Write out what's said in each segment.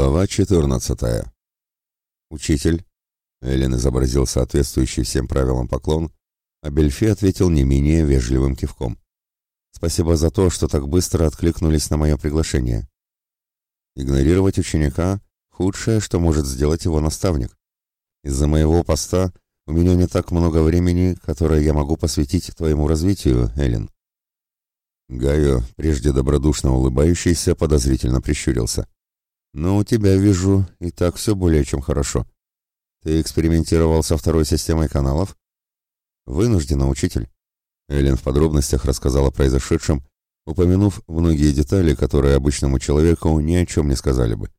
Глава 14. Учитель. Эллен изобразил соответствующий всем правилам поклон, а Бельфи ответил не менее вежливым кивком. Спасибо за то, что так быстро откликнулись на мое приглашение. Игнорировать ученика — худшее, что может сделать его наставник. Из-за моего поста у меня не так много времени, которое я могу посвятить твоему развитию, Эллен. Гайо, прежде добродушно улыбающийся, подозрительно прищурился. «Но у тебя, вижу, и так все более чем хорошо. Ты экспериментировал со второй системой каналов?» «Вынуждена, учитель». Эллен в подробностях рассказала о произошедшем, упомянув многие детали, которые обычному человеку ни о чем не сказали бы.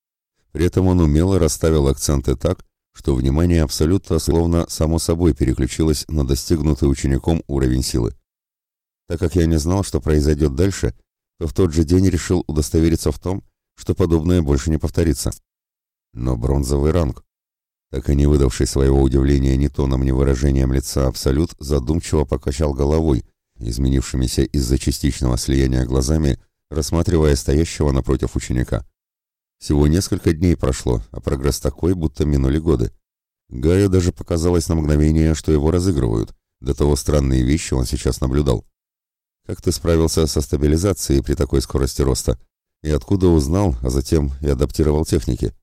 При этом он умело расставил акценты так, что внимание абсолютно словно само собой переключилось на достигнутый учеником уровень силы. Так как я не знал, что произойдет дальше, то в тот же день решил удостовериться в том, что подобное больше не повторится. Но бронзовый ранг. Так и не выдавший своего удивления ни тоном, ни выражением лица Абсолют, задумчиво покачал головой, изменившимися из-за частичного слияния глазами, рассматривая стоящего напротив ученика. Всего несколько дней прошло, а прогресс такой, будто минули годы. Гаю даже показалось на мгновение, что его разыгрывают. До того странные вещи он сейчас наблюдал. Как ты справился со стабилизацией при такой скорости роста? И откуда узнал, а затем и адаптировал техники?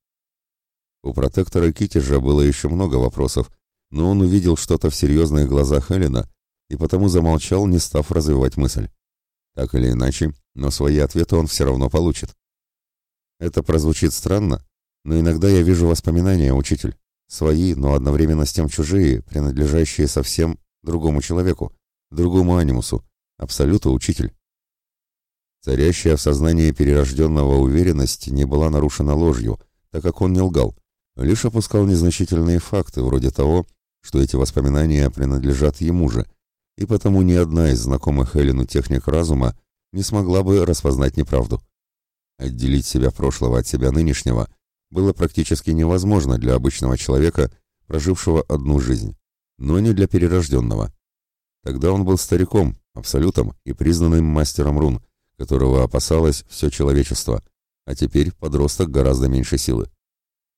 У протектора Китежа было еще много вопросов, но он увидел что-то в серьезных глазах Эллина и потому замолчал, не став развивать мысль. Так или иначе, но свои ответы он все равно получит. Это прозвучит странно, но иногда я вижу воспоминания, учитель. Свои, но одновременно с тем чужие, принадлежащие совсем другому человеку, другому анимусу, абсолюту учитель. Царящая в сознании перерожденного уверенность не была нарушена ложью, так как он не лгал, лишь опускал незначительные факты, вроде того, что эти воспоминания принадлежат ему же, и потому ни одна из знакомых Эллину техник разума не смогла бы распознать неправду. Отделить себя прошлого от себя нынешнего было практически невозможно для обычного человека, прожившего одну жизнь, но не для перерожденного. Тогда он был стариком, абсолютом и признанным мастером рун, которого опасалось все человечество, а теперь подросток гораздо меньше силы.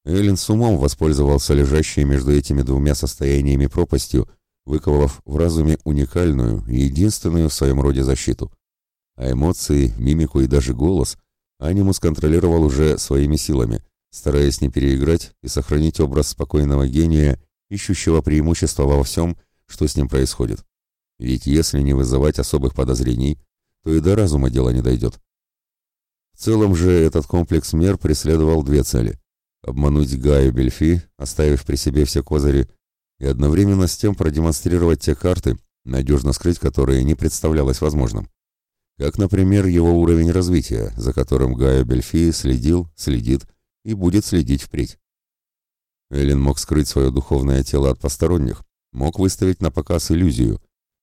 Эллен с умом воспользовался лежащей между этими двумя состояниями пропастью, выковав в разуме уникальную и единственную в своем роде защиту. А эмоции, мимику и даже голос Анимус контролировал уже своими силами, стараясь не переиграть и сохранить образ спокойного гения, ищущего преимущества во всем, что с ним происходит. Ведь если не вызывать особых подозрений, то и до разума дело не дойдет. В целом же этот комплекс мер преследовал две цели – обмануть Гаю Бельфи, оставив при себе все козыри, и одновременно с тем продемонстрировать те карты, надежно скрыть которые не представлялось возможным. Как, например, его уровень развития, за которым Гаю Бельфи следил, следит и будет следить впредь. Эллен мог скрыть свое духовное тело от посторонних, мог выставить на показ иллюзию,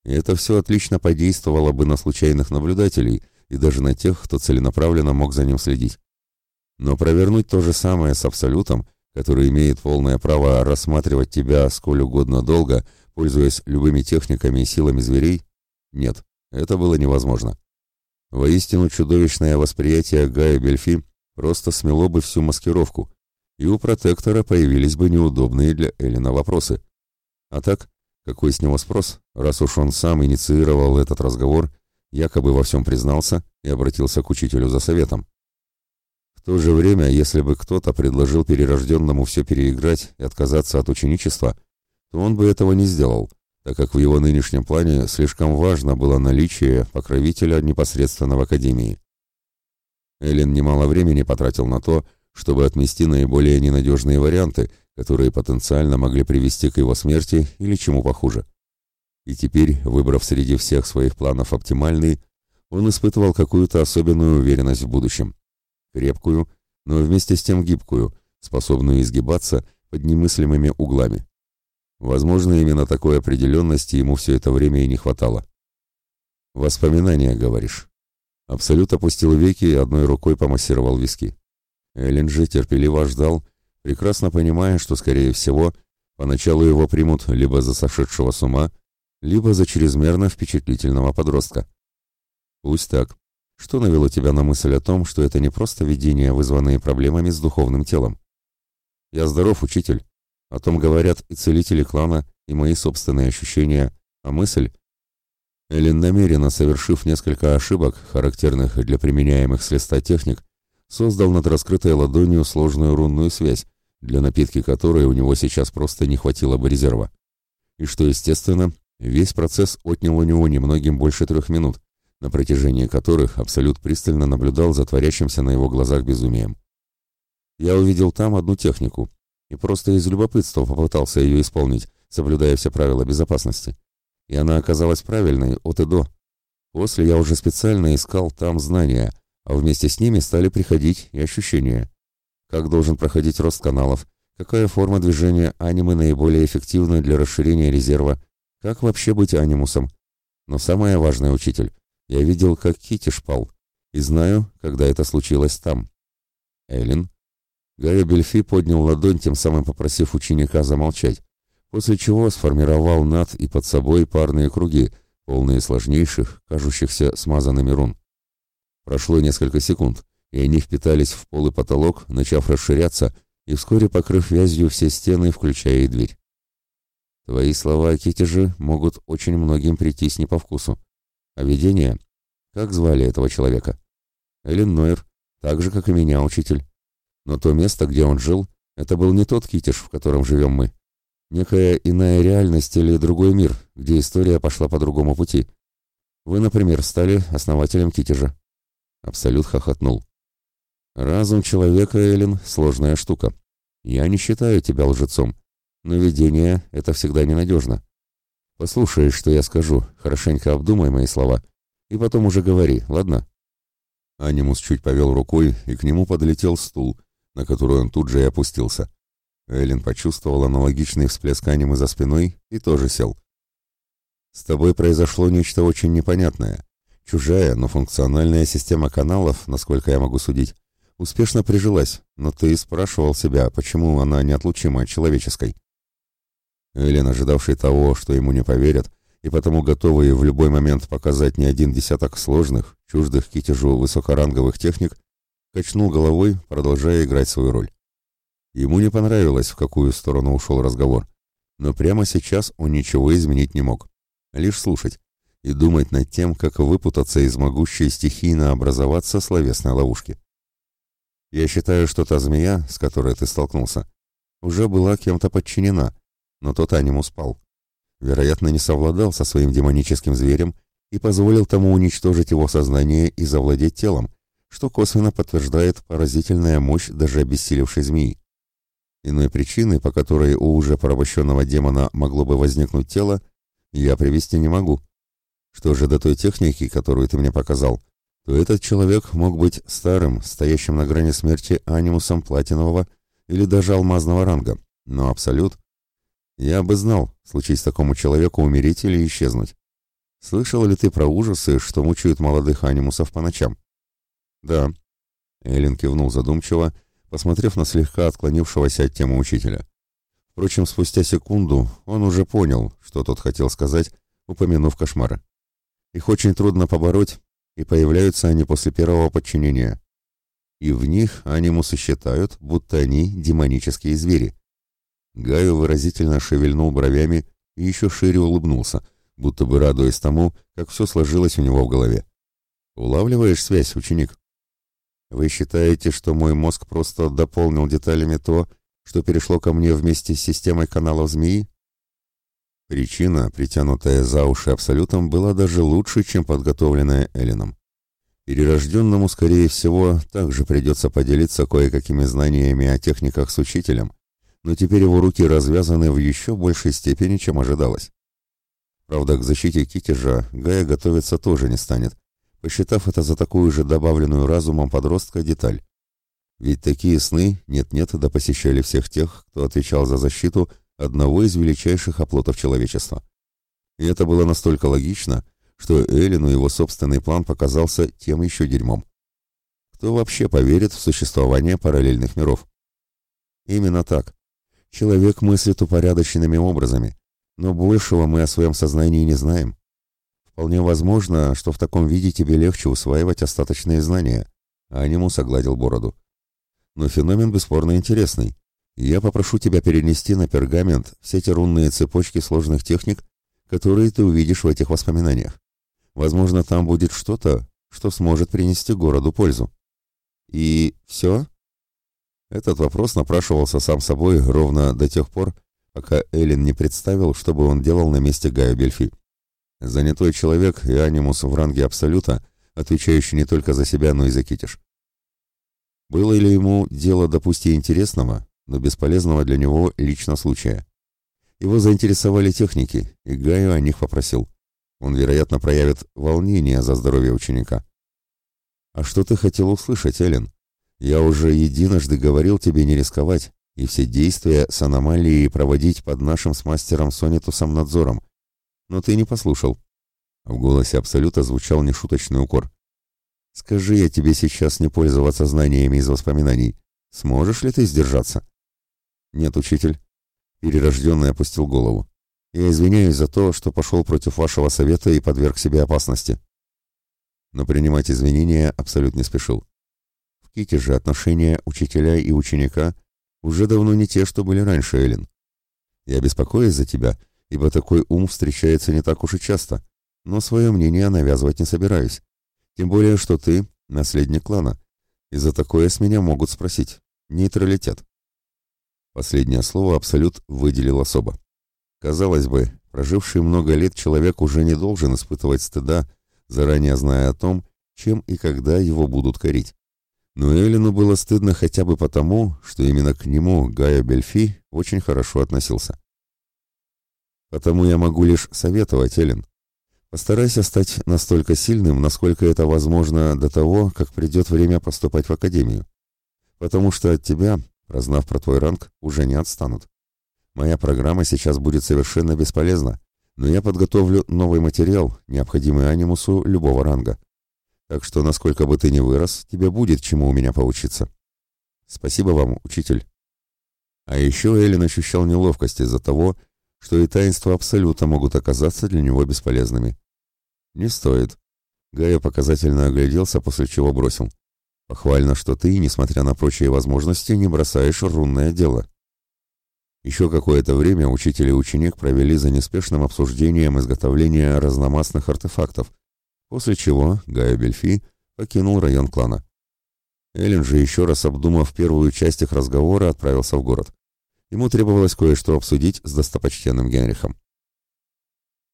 и это все отлично подействовало бы на случайных наблюдателей и даже на тех, кто целенаправленно мог за ним следить. Но провернуть то же самое с Абсолютом, который имеет полное право рассматривать тебя сколь угодно долго, пользуясь любыми техниками и силами зверей, нет, это было невозможно. Воистину чудовищное восприятие Гая Бельфи просто смело бы всю маскировку, и у протектора появились бы неудобные для Эллина вопросы. А так, какой с него спрос, раз уж он сам инициировал этот разговор, якобы во всем признался и обратился к учителю за советом. В то же время, если бы кто-то предложил перерожденному все переиграть и отказаться от ученичества, то он бы этого не сделал, так как в его нынешнем плане слишком важно было наличие покровителя непосредственно в Академии. Эллен немало времени потратил на то, чтобы отмести наиболее ненадежные варианты, которые потенциально могли привести к его смерти или чему похуже. И теперь, выбрав среди всех своих планов оптимальный, он испытывал какую-то особенную уверенность в будущем. Крепкую, но вместе с тем гибкую, способную изгибаться под немыслимыми углами. Возможно, именно такой определенности ему все это время и не хватало. «Воспоминания, говоришь?» Абсолют опустил веки и одной рукой помассировал виски. Эллен же терпеливо ждал, прекрасно понимая, что, скорее всего, поначалу его примут либо за сошедшего с ума, либо за чрезмерно впечатлительного подростка. Пусть так. Что навело тебя на мысль о том, что это не просто видения, вызванные проблемами с духовным телом? Я здоров, учитель. О том говорят и целители клана, и мои собственные ощущения. А мысль? Эллен, намеренно совершив несколько ошибок, характерных для применяемых с листа техник, создал над раскрытой ладонью сложную рунную связь, для напитки которой у него сейчас просто не хватило бы резерва. И что естественно, весь процесс отнял у него немногим больше трех минут, на протяжении которых Абсолют пристально наблюдал за творящимся на его глазах безумием. Я увидел там одну технику и просто из любопытства попытался ее исполнить, соблюдая все правила безопасности. И она оказалась правильной от и до. После я уже специально искал там знания, а вместе с ними стали приходить и ощущения. Как должен проходить рост каналов, какая форма движения анимы наиболее эффективна для расширения резерва, как вообще быть анимусом. Но самое важное, учитель, я видел, как Кити шпал, и знаю, когда это случилось там. Эллен. Гая Бельфи поднял ладонь, тем самым попросив ученика замолчать, после чего сформировал над и под собой парные круги, полные сложнейших, кажущихся смазанными рун. Прошло несколько секунд, и они впитались в пол и потолок, начав расширяться и вскоре покрыв вязью все стены, включая и дверь. Твои слова, Кити же, могут очень многим прийтись не по вкусу. А видение? Как звали этого человека? Эллен Нойер, так же, как и меня, учитель. Но то место, где он жил, это был не тот Китиш, в котором живем мы. Некая иная реальность или другой мир, где история пошла по другому пути. Вы, например, стали основателем Китежа. Абсолют хохотнул. Разум человека, Эллен, сложная штука. Я не считаю тебя лжецом, но видение — это всегда ненадежно. Послушай, что я скажу, хорошенько обдумай мои слова, и потом уже говори, ладно?» Анимус чуть повел рукой, и к нему подлетел стул, на который он тут же и опустился. Эллен почувствовал аналогичный всплеск анимы за спиной и тоже сел. «С тобой произошло нечто очень непонятное. Чужая, но функциональная система каналов, насколько я могу судить, успешно прижилась, но ты спрашивал себя, почему она неотлучима от человеческой. Элен, ожидавший того, что ему не поверят, и потому готовый в любой момент показать не один десяток сложных, чуждых китежу высокоранговых техник, качнул головой, продолжая играть свою роль. Ему не понравилось, в какую сторону ушел разговор, но прямо сейчас он ничего изменить не мог, лишь слушать и думать над тем, как выпутаться из могущей стихийно образоваться словесной ловушки. Я считаю, что та змея, с которой ты столкнулся, уже была кем-то подчинена, но тот анимус спал. Вероятно, не совладал со своим демоническим зверем и позволил тому уничтожить его сознание и завладеть телом, что косвенно подтверждает поразительная мощь даже обессилевшей змеи. Иной причины, по которой у уже порабощенного демона могло бы возникнуть тело, я привести не могу. Что же до той техники, которую ты мне показал, то этот человек мог быть старым, стоящим на грани смерти анимусом платинового или даже алмазного ранга, но абсолют я бы знал, случись такому человеку умереть или исчезнуть. Слышал ли ты про ужасы, что мучают молодых анимусов по ночам? Да. Эллен кивнул задумчиво, посмотрев на слегка отклонившегося от темы учителя. Впрочем, спустя секунду он уже понял, что тот хотел сказать, упомянув кошмары. Их очень трудно побороть, и появляются они после первого подчинения. И в них анимусы считают, будто они демонические звери. Гаю выразительно шевельнул бровями и еще шире улыбнулся, будто бы радуясь тому, как все сложилось у него в голове. «Улавливаешь связь, ученик?» «Вы считаете, что мой мозг просто дополнил деталями то, что перешло ко мне вместе с системой каналов змеи?» Причина, притянутая за уши абсолютом, была даже лучше, чем подготовленная Элином. Перерожденному, скорее всего, также придется поделиться кое-какими знаниями о техниках с учителем, но теперь его руки развязаны в еще большей степени, чем ожидалось. Правда, к защите Китежа Гая готовиться тоже не станет, посчитав это за такую же добавленную разумом подростка деталь. Ведь такие сны нет-нет да посещали всех тех, кто отвечал за защиту одного из величайших оплотов человечества. И это было настолько логично, что Эллину его собственный план показался тем еще дерьмом. Кто вообще поверит в существование параллельных миров? Именно так. Человек мыслит упорядоченными образами, но большего мы о своем сознании не знаем. Вполне возможно, что в таком виде тебе легче усваивать остаточные знания. Анимус огладил бороду. Но феномен бесспорно интересный. Я попрошу тебя перенести на пергамент все те рунные цепочки сложных техник, которые ты увидишь в этих воспоминаниях. Возможно, там будет что-то, что сможет принести городу пользу. И все? Этот вопрос напрашивался сам собой ровно до тех пор, пока Эллен не представил, что бы он делал на месте Гая Бельфи. Занятой человек и анимус в ранге Абсолюта, отвечающий не только за себя, но и за Китиш. Было ли ему дело, допустим, интересного, но бесполезного для него лично случая? Его заинтересовали техники, и Гаю о них попросил. Он, вероятно, проявит волнение за здоровье ученика. «А что ты хотел услышать, Эллен? Я уже единожды говорил тебе не рисковать и все действия с аномалией проводить под нашим с мастером Сонитусом надзором. Но ты не послушал». В голосе Абсолюта звучал нешуточный укор. «Скажи я тебе сейчас не пользоваться знаниями из воспоминаний. Сможешь ли ты сдержаться?» «Нет, учитель». Перерожденный опустил голову. Я извиняюсь за то, что пошел против вашего совета и подверг себе опасности. Но принимать извинения абсолютно не спешил. В Ките же отношения учителя и ученика уже давно не те, что были раньше, Эллен. Я беспокоюсь за тебя, ибо такой ум встречается не так уж и часто, но свое мнение навязывать не собираюсь. Тем более, что ты — наследник клана, и за такое с меня могут спросить. Нейтралитет. Последнее слово Абсолют выделил особо. Казалось бы, проживший много лет человек уже не должен испытывать стыда, заранее зная о том, чем и когда его будут корить. Но Эллину было стыдно хотя бы потому, что именно к нему Гая Бельфи очень хорошо относился. Потому я могу лишь советовать, Эллен. Постарайся стать настолько сильным, насколько это возможно до того, как придет время поступать в академию. Потому что от тебя, прознав про твой ранг, уже не отстанут. Моя программа сейчас будет совершенно бесполезна, но я подготовлю новый материал, необходимый анимусу любого ранга. Так что, насколько бы ты ни вырос, тебе будет чему у меня поучиться. Спасибо вам, учитель. А еще Эллен ощущал неловкость из-за того, что и таинства Абсолюта могут оказаться для него бесполезными. Не стоит. Гая показательно огляделся, после чего бросил. Похвально, что ты, несмотря на прочие возможности, не бросаешь рунное дело. Еще какое-то время учитель и ученик провели за неспешным обсуждением изготовления разномастных артефактов, после чего Гая Бельфи покинул район клана. Эллен же, еще раз обдумав первую часть их разговора, отправился в город. Ему требовалось кое-что обсудить с достопочтенным Генрихом.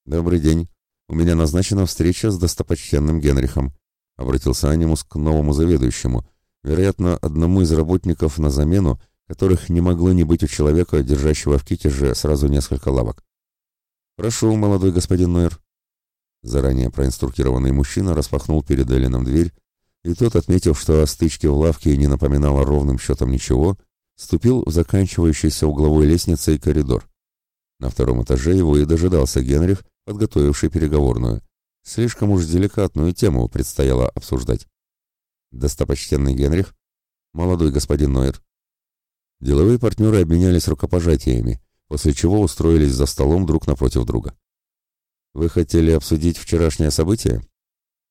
«Добрый день. У меня назначена встреча с достопочтенным Генрихом», — обратился Анимус к новому заведующему, вероятно, одному из работников на замену, которых не могло не быть у человека, держащего в китеже сразу несколько лавок. «Прошу, молодой господин Нойер». Заранее проинструктированный мужчина распахнул перед Элленом дверь, и тот, отметив, что о стычке в лавке не напоминало ровным счетом ничего, ступил в заканчивающийся угловой лестницей коридор. На втором этаже его и дожидался Генрих, подготовивший переговорную. Слишком уж деликатную тему предстояло обсуждать. «Достопочтенный Генрих, молодой господин Нойер, Деловые партнеры обменялись рукопожатиями, после чего устроились за столом друг напротив друга. «Вы хотели обсудить вчерашнее событие?»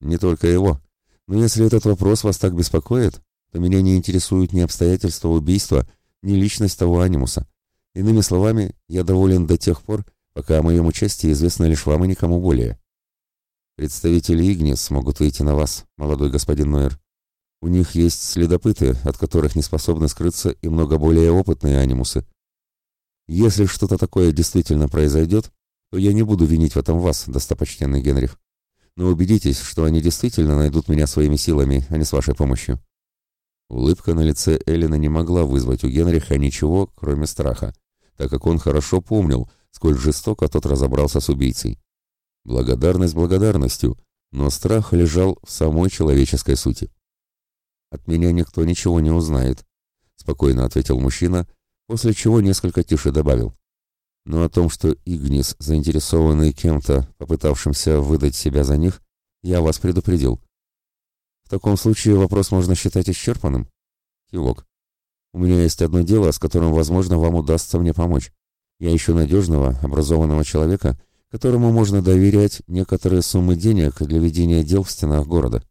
«Не только его. Но если этот вопрос вас так беспокоит, то меня не интересуют ни обстоятельства убийства, ни личность того анимуса. Иными словами, я доволен до тех пор, пока о моем участии известно лишь вам и никому более. Представители Игнис могут выйти на вас, молодой господин Нойер. У них есть следопыты, от которых не способны скрыться и много более опытные анимусы. Если что-то такое действительно произойдет, то я не буду винить в этом вас, достопочтенный Генрих. Но убедитесь, что они действительно найдут меня своими силами, а не с вашей помощью». Улыбка на лице Эллина не могла вызвать у Генриха ничего, кроме страха, так как он хорошо помнил, сколь жестоко тот разобрался с убийцей. Благодарность благодарностью, но страх лежал в самой человеческой сути. От меня никто ничего не узнает, спокойно ответил мужчина, после чего несколько тише добавил. Но о том, что Игнис заинтересованный кем-то, попытавшимся выдать себя за них, я вас предупредил. В таком случае вопрос можно считать исчерпанным. Кивок. У меня есть одно дело, с которым, возможно, вам удастся мне помочь. Я ищу надежного, образованного человека, которому можно доверять некоторые суммы денег для ведения дел в стенах города.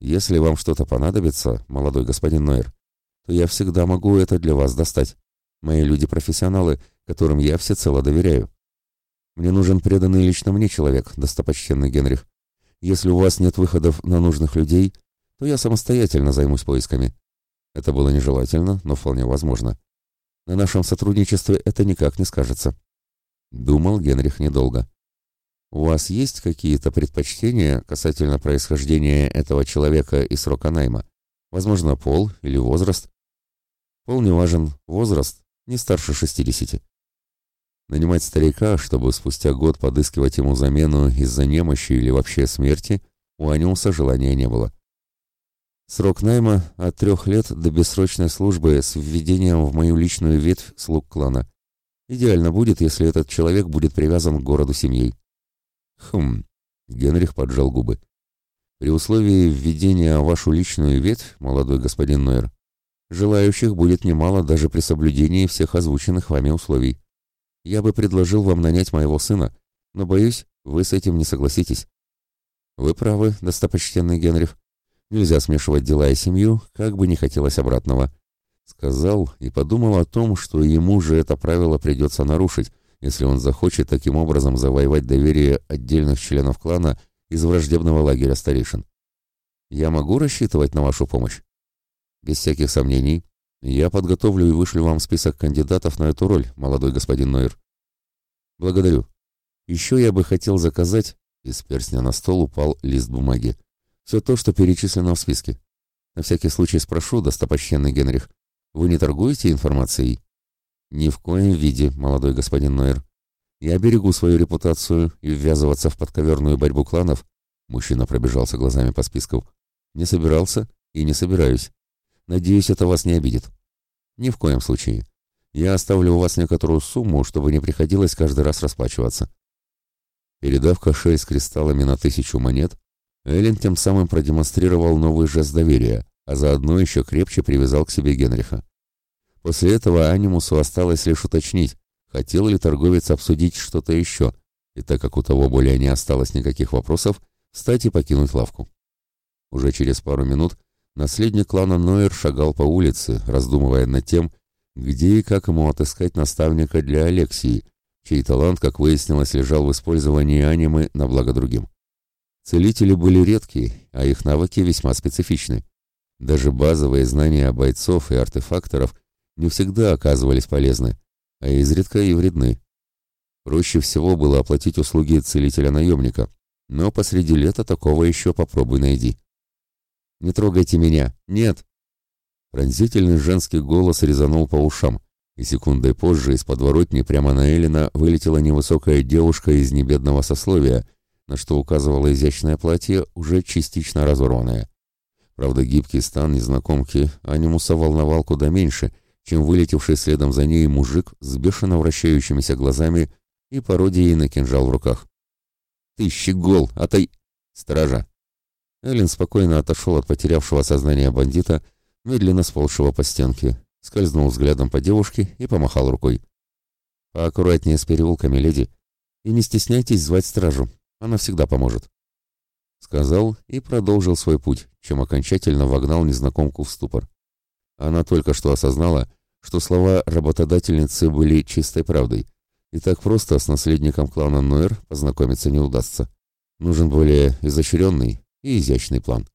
Если вам что-то понадобится, молодой господин Нойер, то я всегда могу это для вас достать. Мои люди-профессионалы, которым я всецело доверяю. Мне нужен преданный лично мне человек, достопочтенный Генрих. Если у вас нет выходов на нужных людей, то я самостоятельно займусь поисками. Это было нежелательно, но вполне возможно. На нашем сотрудничестве это никак не скажется. Думал Генрих недолго. У вас есть какие-то предпочтения касательно происхождения этого человека и срока найма? Возможно, пол или возраст? Пол не важен, возраст не старше 60. Нанимать старика, чтобы спустя год подыскивать ему замену из-за немощи или вообще смерти, у Аниуса желания не было. Срок найма от трех лет до бессрочной службы с введением в мою личную ветвь слуг клана. Идеально будет, если этот человек будет привязан к городу семьей. Хм, Генрих поджал губы. При условии введения вашу личную ветвь, молодой господин Нойер, желающих будет немало даже при соблюдении всех озвученных вами условий. Я бы предложил вам нанять моего сына, но, боюсь, вы с этим не согласитесь. Вы правы, достопочтенный Генрих. Нельзя смешивать дела и семью, как бы не хотелось обратного. Сказал и подумал о том, что ему же это правило придется нарушить, если он захочет таким образом завоевать доверие отдельных членов клана из враждебного лагеря старейшин. Я могу рассчитывать на вашу помощь? Без всяких сомнений. Я подготовлю и вышлю вам список кандидатов на эту роль, молодой господин Нойер. Благодарю. Еще я бы хотел заказать... Из перстня на стол упал лист бумаги. Все то, что перечислено в списке. На всякий случай спрошу, достопочтенный Генрих, вы не торгуете информацией? Ни в коем виде, молодой господин Нойер. Я берегу свою репутацию и ввязываться в подковерную борьбу кланов, мужчина пробежался глазами по списку, не собирался и не собираюсь. Надеюсь, это вас не обидит. Ни в коем случае. Я оставлю у вас некоторую сумму, чтобы не приходилось каждый раз расплачиваться. Передав кошель с кристаллами на тысячу монет, Эллен тем самым продемонстрировал новый жест доверия, а заодно еще крепче привязал к себе Генриха. После этого Анимусу осталось лишь уточнить, хотел ли торговец обсудить что-то еще, и так как у того более не осталось никаких вопросов, встать и покинуть лавку. Уже через пару минут наследник клана Нойер шагал по улице, раздумывая над тем, где и как ему отыскать наставника для Алексии, чей талант, как выяснилось, лежал в использовании анимы на благо другим. Целители были редкие, а их навыки весьма специфичны. Даже базовые знания бойцов и артефакторов не всегда оказывались полезны, а изредка и вредны. Проще всего было оплатить услуги целителя-наемника, но посреди лета такого еще попробуй найди. «Не трогайте меня! Нет!» Пронзительный женский голос резанул по ушам, и секундой позже из подворотни прямо на Элина вылетела невысокая девушка из небедного сословия — на что указывало изящное платье, уже частично разорванное. Правда, гибкий стан незнакомки анимуса волновал куда меньше, чем вылетевший следом за ней мужик с бешено вращающимися глазами и пародией на кинжал в руках. «Ты, щегол, отай...» «Стража!» Эллен спокойно отошел от потерявшего сознание бандита, медленно сползшего по стенке, скользнул взглядом по девушке и помахал рукой. «Поаккуратнее с переулками, леди, и не стесняйтесь звать стражу, она всегда поможет. Сказал и продолжил свой путь, чем окончательно вогнал незнакомку в ступор. Она только что осознала, что слова работодательницы были чистой правдой, и так просто с наследником клана Нойер познакомиться не удастся. Нужен более изощренный и изящный план.